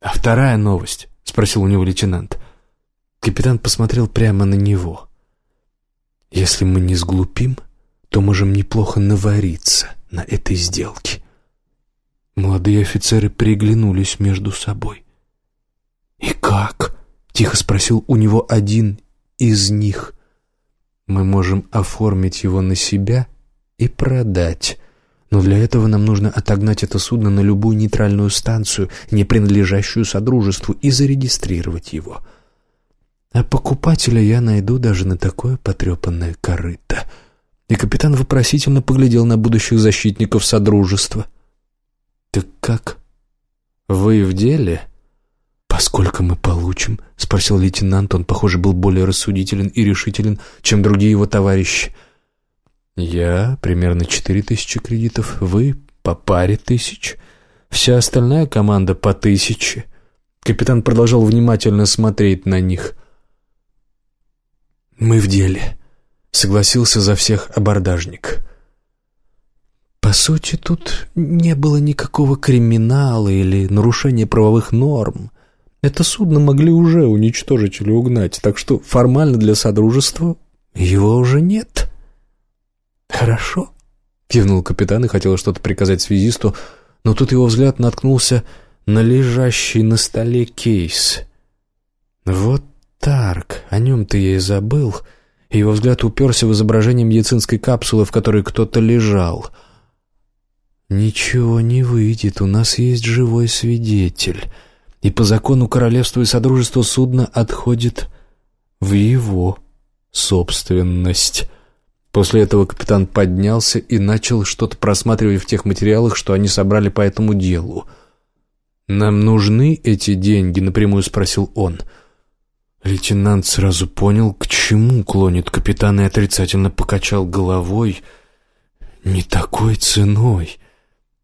«А вторая новость?» — спросил у него лейтенант. Капитан посмотрел прямо на него. «Если мы не сглупим, то можем неплохо навариться» на этой сделке. Молодые офицеры приглянулись между собой. «И как?» — тихо спросил у него один из них. «Мы можем оформить его на себя и продать». Но для этого нам нужно отогнать это судно на любую нейтральную станцию, не принадлежащую Содружеству, и зарегистрировать его. А покупателя я найду даже на такое потрепанное корыто и капитан вопросительно поглядел на будущих защитников Содружества. «Так как? Вы в деле?» сколько мы получим?» — спросил лейтенант. Он, похоже, был более рассудителен и решителен, чем другие его товарищи. «Я примерно четыре тысячи кредитов, вы по паре тысяч, вся остальная команда по тысяче». Капитан продолжал внимательно смотреть на них. «Мы в деле», — согласился за всех абордажник. По сути, тут не было никакого криминала или нарушения правовых норм. Это судно могли уже уничтожить или угнать, так что формально для Содружества его уже нет. «Хорошо», — кивнул капитан и хотел что-то приказать связисту, но тут его взгляд наткнулся на лежащий на столе кейс. «Вот Тарк, о нем-то я и забыл», его взгляд уперся в изображение медицинской капсулы, в которой кто-то лежал — «Ничего не выйдет, у нас есть живой свидетель, и по закону королевства и содружества судно отходит в его собственность». После этого капитан поднялся и начал что-то просматривать в тех материалах, что они собрали по этому делу. «Нам нужны эти деньги?» — напрямую спросил он. Лейтенант сразу понял, к чему клонит капитан и отрицательно покачал головой. «Не такой ценой».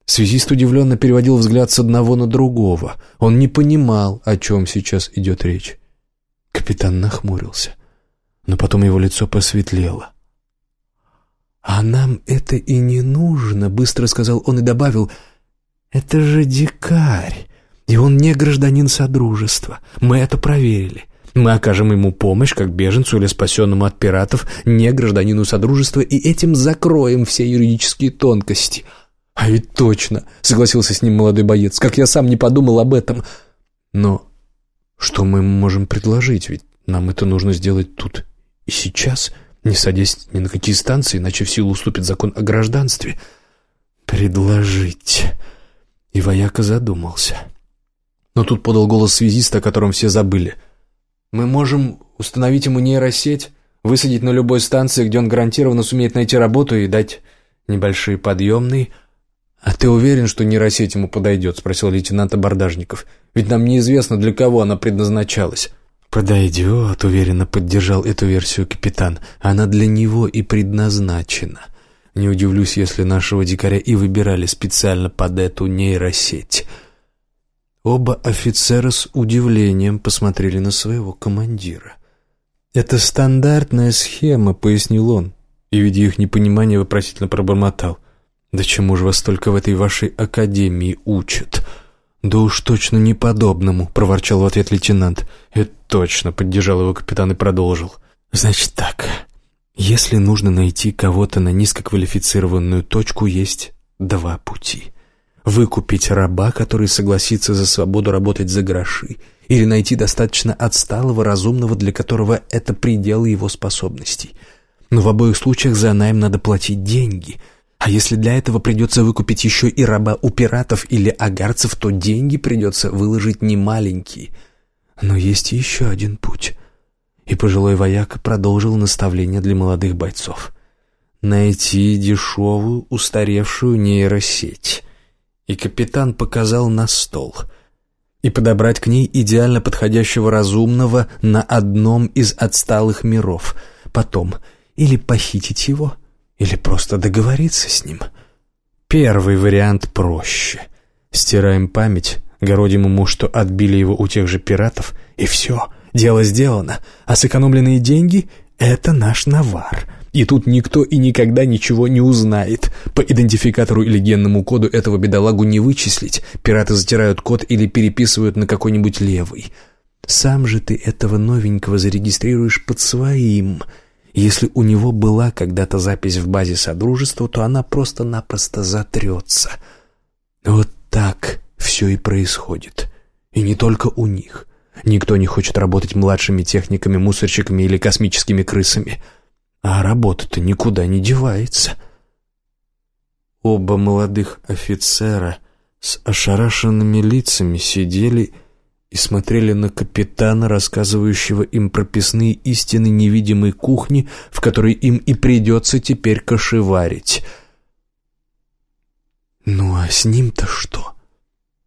Связист удивленно переводил взгляд с одного на другого. Он не понимал, о чем сейчас идет речь. Капитан нахмурился, но потом его лицо посветлело. «А нам это и не нужно», — быстро сказал он и добавил. «Это же дикарь, и он не гражданин Содружества. Мы это проверили. Мы окажем ему помощь, как беженцу или спасенному от пиратов, не гражданину Содружества, и этим закроем все юридические тонкости». «А ведь точно!» — согласился с ним молодой боец. «Как я сам не подумал об этом!» «Но что мы можем предложить? Ведь нам это нужно сделать тут и сейчас, не садясь ни на какие станции, иначе в силу уступит закон о гражданстве». «Предложить...» И вояка задумался. Но тут подал голос связиста, о котором все забыли. «Мы можем установить ему нейросеть, высадить на любой станции, где он гарантированно сумеет найти работу и дать небольшие подъемные...» «А ты уверен, что нейросеть ему подойдет?» — спросил лейтенант Абордажников. «Ведь нам неизвестно, для кого она предназначалась». «Подойдет», — уверенно поддержал эту версию капитан. «Она для него и предназначена. Не удивлюсь, если нашего дикаря и выбирали специально под эту нейросеть». Оба офицера с удивлением посмотрели на своего командира. «Это стандартная схема», — пояснил он, и, видя их непонимание, вопросительно пробормотал. «Да чему же вас только в этой вашей академии учат?» «Да уж точно не подобному», — проворчал в ответ лейтенант. «Это точно», — поддержал его капитан и продолжил. «Значит так, если нужно найти кого-то на низкоквалифицированную точку, есть два пути. Выкупить раба, который согласится за свободу работать за гроши, или найти достаточно отсталого, разумного, для которого это предел его способностей. Но в обоих случаях за найм надо платить деньги — а если для этого придется выкупить еще и раба у пиратов или агарцев, то деньги придется выложить немаленькие. Но есть еще один путь. И пожилой вояк продолжил наставление для молодых бойцов. Найти дешевую, устаревшую нейросеть. И капитан показал на стол. И подобрать к ней идеально подходящего разумного на одном из отсталых миров. Потом или похитить его — или просто договориться с ним? Первый вариант проще. Стираем память, городим ему, что отбили его у тех же пиратов, и все, дело сделано. А сэкономленные деньги — это наш навар. И тут никто и никогда ничего не узнает. По идентификатору или генному коду этого бедолагу не вычислить. Пираты затирают код или переписывают на какой-нибудь левый. Сам же ты этого новенького зарегистрируешь под своим — если у него была когда-то запись в базе Содружества, то она просто-напросто затрется. Вот так все и происходит. И не только у них. Никто не хочет работать младшими техниками, мусорщиками или космическими крысами. А работа-то никуда не девается. Оба молодых офицера с ошарашенными лицами сидели и смотрели на капитана, рассказывающего им прописные истины невидимой кухни, в которой им и придется теперь кошеварить. «Ну а с ним-то что?»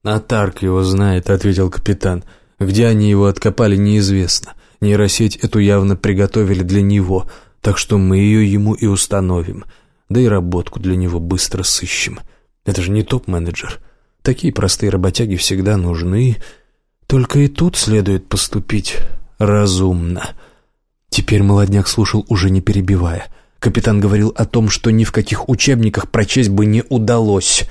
«Атарк его знает», — ответил капитан. Где они его откопали, неизвестно. Нейросеть эту явно приготовили для него, так что мы ее ему и установим. Да и работку для него быстро сыщем. Это же не топ-менеджер. Такие простые работяги всегда нужны. Только и тут следует поступить разумно. Теперь молодняк слушал, уже не перебивая. Капитан говорил о том, что ни в каких учебниках прочесть бы не удалось.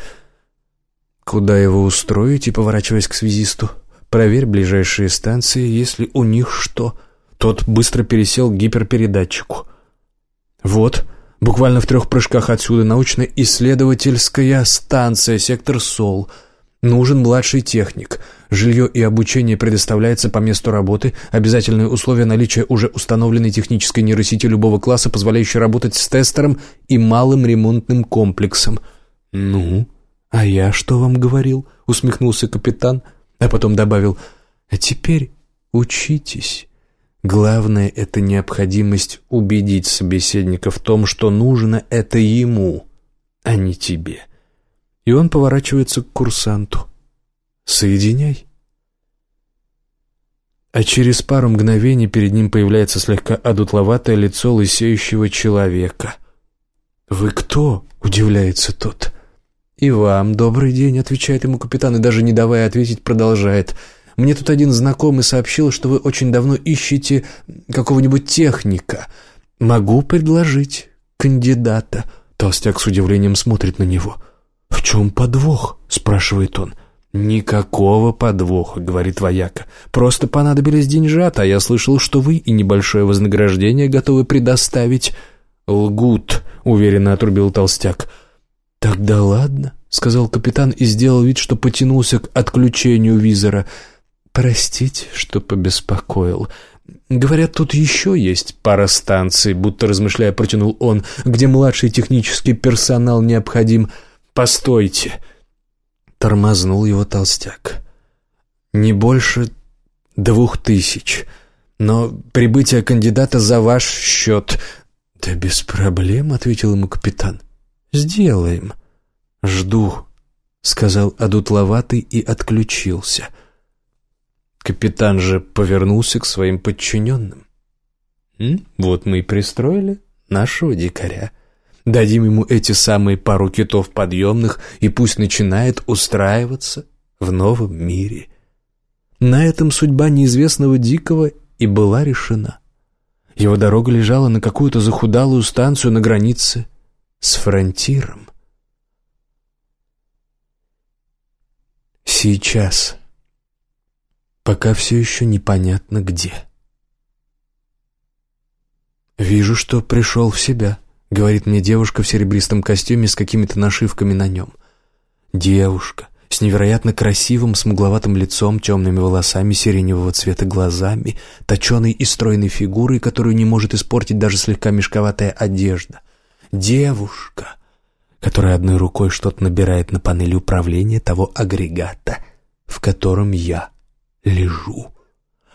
«Куда его устроить?» и поворачиваясь к связисту. «Проверь ближайшие станции, если у них что». Тот быстро пересел к гиперпередатчику. «Вот, буквально в трех прыжках отсюда научно-исследовательская станция, сектор СОЛ». Нужен младший техник. Жилье и обучение предоставляется по месту работы. Обязательные условия наличия уже установленной технической нейросети любого класса, позволяющей работать с тестером и малым ремонтным комплексом. «Ну, а я что вам говорил?» — усмехнулся капитан, а потом добавил. «А теперь учитесь. Главное — это необходимость убедить собеседника в том, что нужно это ему, а не тебе» и он поворачивается к курсанту. «Соединяй». А через пару мгновений перед ним появляется слегка одутловатое лицо лысеющего человека. «Вы кто?» — удивляется тот. «И вам добрый день», — отвечает ему капитан, и даже не давая ответить, продолжает. «Мне тут один знакомый сообщил, что вы очень давно ищете какого-нибудь техника. Могу предложить кандидата». Толстяк с удивлением смотрит на него. «В чем подвох?» — спрашивает он. «Никакого подвоха», — говорит вояка. «Просто понадобились деньжата, а я слышал, что вы и небольшое вознаграждение готовы предоставить». «Лгут», — уверенно отрубил толстяк. «Тогда ладно», — сказал капитан и сделал вид, что потянулся к отключению визора. «Простите, что побеспокоил. Говорят, тут еще есть пара станций», — будто размышляя протянул он, «где младший технический персонал необходим». «Постойте!» Тормознул его толстяк. «Не больше двух тысяч, но прибытие кандидата за ваш счет». «Да без проблем», — ответил ему капитан. «Сделаем». «Жду», — сказал одутловатый и отключился. Капитан же повернулся к своим подчиненным. «Вот мы и пристроили нашего дикаря». Дадим ему эти самые пару китов подъемных, и пусть начинает устраиваться в новом мире. На этом судьба неизвестного Дикого и была решена. Его дорога лежала на какую-то захудалую станцию на границе с фронтиром. Сейчас, пока все еще непонятно где. Вижу, что пришел в себя —— говорит мне девушка в серебристом костюме с какими-то нашивками на нем. Девушка с невероятно красивым смугловатым лицом, темными волосами, сиреневого цвета глазами, точеной и стройной фигурой, которую не может испортить даже слегка мешковатая одежда. Девушка, которая одной рукой что-то набирает на панели управления того агрегата, в котором я лежу.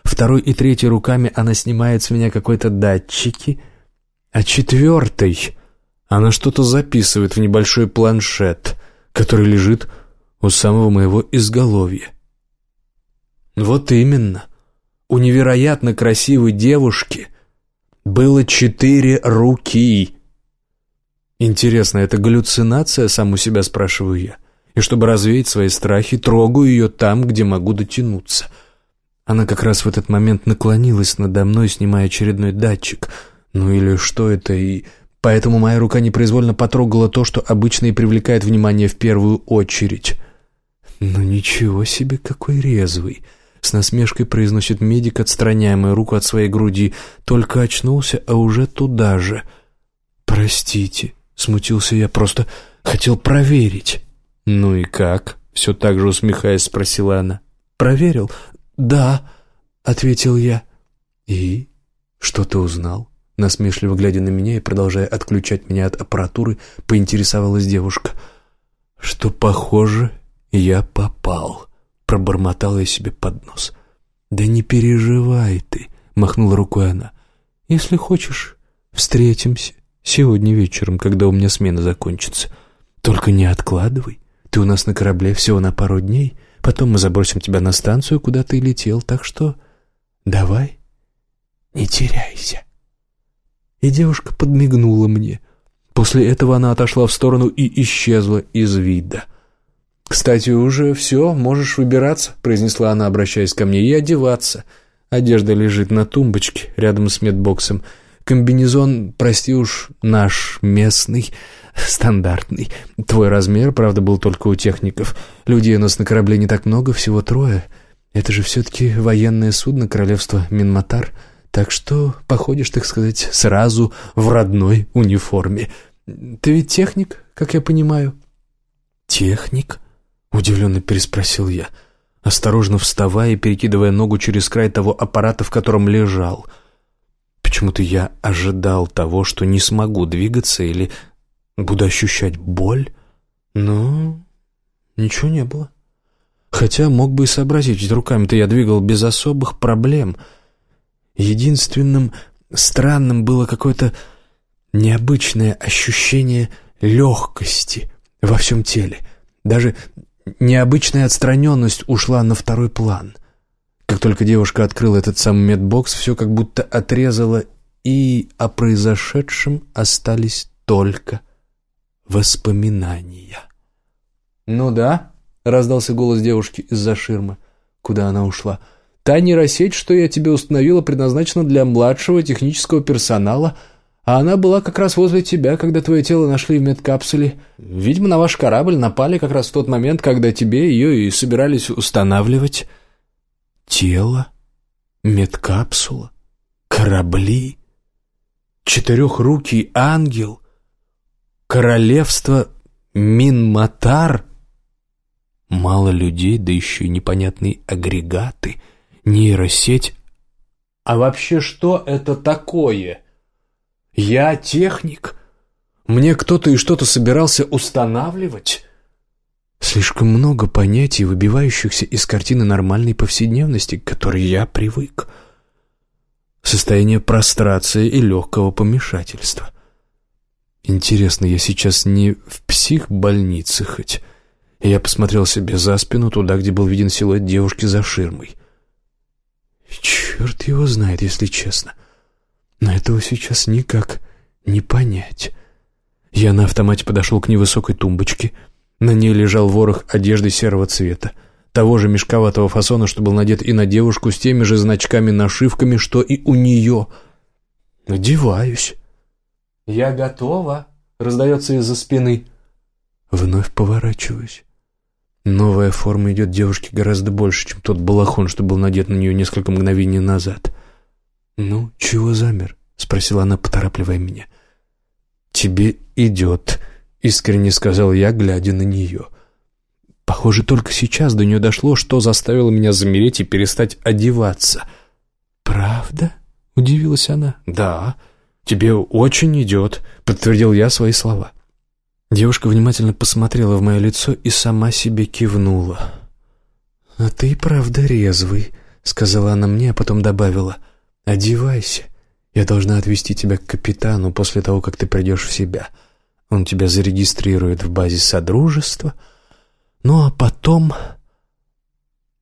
Второй и третьей руками она снимает с меня какой-то датчики — а четвертой она что-то записывает в небольшой планшет, который лежит у самого моего изголовья. Вот именно. У невероятно красивой девушки было четыре руки. Интересно, это галлюцинация, сам у себя спрашиваю я. И чтобы развеять свои страхи, трогаю ее там, где могу дотянуться. Она как раз в этот момент наклонилась надо мной, снимая очередной датчик — ну или что это, и поэтому моя рука непроизвольно потрогала то, что обычно и привлекает внимание в первую очередь. «Ну ничего себе, какой резвый!» С насмешкой произносит медик, отстраняя мою руку от своей груди. Только очнулся, а уже туда же. «Простите», — смутился я, — «просто хотел проверить». «Ну и как?» — все так же усмехаясь, спросила она. «Проверил?» «Да», — ответил я. «И? Что ты узнал?» Насмешливо глядя на меня и продолжая отключать меня от аппаратуры, поинтересовалась девушка. «Что, похоже, я попал», — пробормотала я себе под нос. «Да не переживай ты», — махнула рукой она. «Если хочешь, встретимся сегодня вечером, когда у меня смена закончится. Только не откладывай. Ты у нас на корабле всего на пару дней, Потом мы забросим тебя на станцию, куда ты летел, так что давай, не теряйся». И девушка подмигнула мне. После этого она отошла в сторону и исчезла из вида. «Кстати, уже все, можешь выбираться», — произнесла она, обращаясь ко мне, — «и одеваться». Одежда лежит на тумбочке рядом с медбоксом. Комбинезон, прости уж, наш местный, стандартный. Твой размер, правда, был только у техников. Людей у нас на корабле не так много, всего трое. Это же все-таки военное судно королевства Минматар. Так что походишь, так сказать, сразу в родной униформе. Ты ведь техник, как я понимаю?» «Техник?» — удивленно переспросил я. — осторожно вставая и перекидывая ногу через край того аппарата, в котором лежал. Почему-то я ожидал того, что не смогу двигаться или буду ощущать боль, но ничего не было. Хотя мог бы и сообразить, ведь руками-то я двигал без особых проблем. Единственным странным было какое-то необычное ощущение легкости во всем теле. Даже Необычная отстраненность ушла на второй план. Как только девушка открыла этот самый медбокс, все как будто отрезало, и о произошедшем остались только воспоминания. «Ну да», — раздался голос девушки из-за ширмы, куда она ушла. «Та нейросеть, что я тебе установила, предназначена для младшего технического персонала — а она была как раз возле тебя, когда твое тело нашли в медкапсуле. Видимо, на ваш корабль напали как раз в тот момент, когда тебе ее и собирались устанавливать. Тело? Медкапсула? Корабли? Четырехрукий ангел? Королевство Минматар? Мало людей, да еще и непонятные агрегаты, нейросеть. А вообще что это такое?» Я техник. Мне кто-то и что-то собирался устанавливать. Слишком много понятий, выбивающихся из картины нормальной повседневности, к которой я привык. Состояние прострации и легкого помешательства. Интересно, я сейчас не в психбольнице хоть? Я посмотрел себе за спину, туда, где был виден силуэт девушки за ширмой. Черт его знает, если честно. Но этого сейчас никак не понять. Я на автомате подошел к невысокой тумбочке. На ней лежал ворох одежды серого цвета, того же мешковатого фасона, что был надет и на девушку с теми же значками-нашивками, что и у нее. Одеваюсь. «Я готова», — раздается из-за спины. Вновь поворачиваюсь. Новая форма идет девушке гораздо больше, чем тот балахон, что был надет на нее несколько мгновений назад. «Ну, чего замер?» — спросила она, поторапливая меня. «Тебе идет», — искренне сказал я, глядя на нее. Похоже, только сейчас до нее дошло, что заставило меня замереть и перестать одеваться. «Правда?» — удивилась она. «Да, тебе очень идет», — подтвердил я свои слова. Девушка внимательно посмотрела в мое лицо и сама себе кивнула. «А ты правда резвый», — сказала она мне, а потом добавила — «Одевайся. Я должна отвезти тебя к капитану после того, как ты придешь в себя. Он тебя зарегистрирует в базе Содружества. Ну а потом...»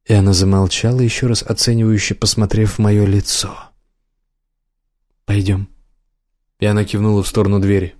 И она замолчала, еще раз оценивающе посмотрев в мое лицо. «Пойдем». И она кивнула в сторону двери.